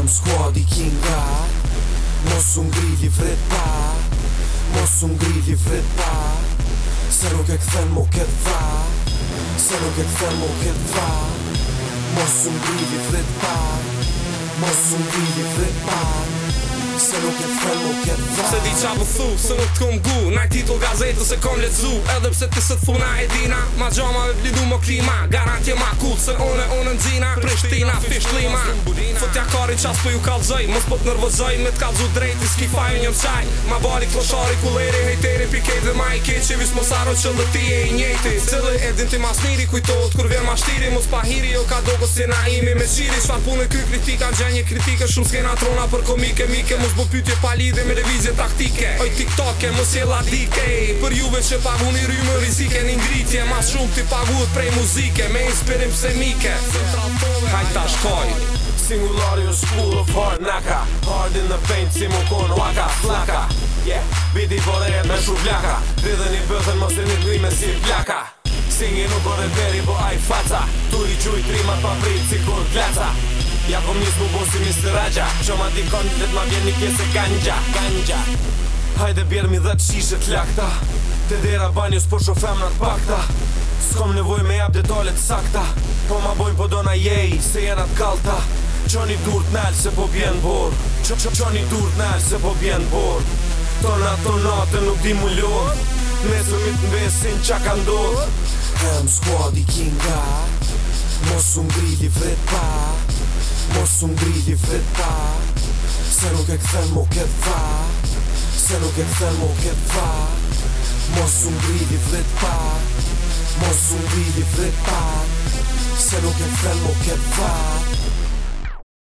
jam squad i kinga Mos unë grilli vreta Mos unë grilli vreta Se nuk e këthen mo këtë dha Se nuk e këthen mo këtë dha Mos unë grilli vreta Mos unë grilli vreta Se nuk e këthen mo këtë dha Se di qa pëthu, se nuk t'kom gu Naj titull gazetës se kom lecu Edhe pse t'i sët funa e dina Ma gjoma e blidu mo klima Garantje ma kutë se une unë në Prishtina, fisht lima Shqiptari qas po të ju kalzaj Mos pot nërvozaj Me t'kalzu drejt Ski faju njëm qaj Ma bari kloshari Kuleri hejteri Pike dhe ma i keqe Vis mos arro që dhe ti e i njejti Cëllë e din ti mas niri Kujtojt kur vjen ma shtiri Mos pa hiri Jo ka doko po se na imi me qiri Shfar punë e kritika Në gjenje kritike Shumë s'kena trona për komike Mike mos bu pytje pa lidhe Me revizje taktike Oj tiktoke mos jela dike Për juve që pagu një rymë Rizike një ngritje Mas shumë ti pagu të prej muzike Me inspirim pse mike Hajta shkoj Singularios school of hard naka Hard in the paint si kon waka flaka Yeah, biti jet me shu flaka Dridhe një bëthën mos e një grime si flaka Singi nuk o referi po aj faca Tu i quj trimat pa prit si kur glaca Ja po mjës mu bo si Mr. Raja Qo ma dikon të të ma bjen një kjesë kanja Kanja Hajde bjer mi dhe të shishe të lakta Të dera banjus po shofem në të pakta S'kom nevoj me jap detalet sakta Po ma bojnë po dona jej se jenat kalta Qoni dur t'nall se po bjen bor Qoni dur t'nall se po bjen bor Tona të natë nuk di mu lor Me zëmit n'besin qa ka ndor Hem squad i kinga Mos u ngrili vret pa Mos u ngrili vret pa Se nuk e këthen mo këtë fa Se nuk e këthen mo këtë fa Mos u ngrili vret pa Mos u ngrili vret pa Se nuk e këthen mo këtë fa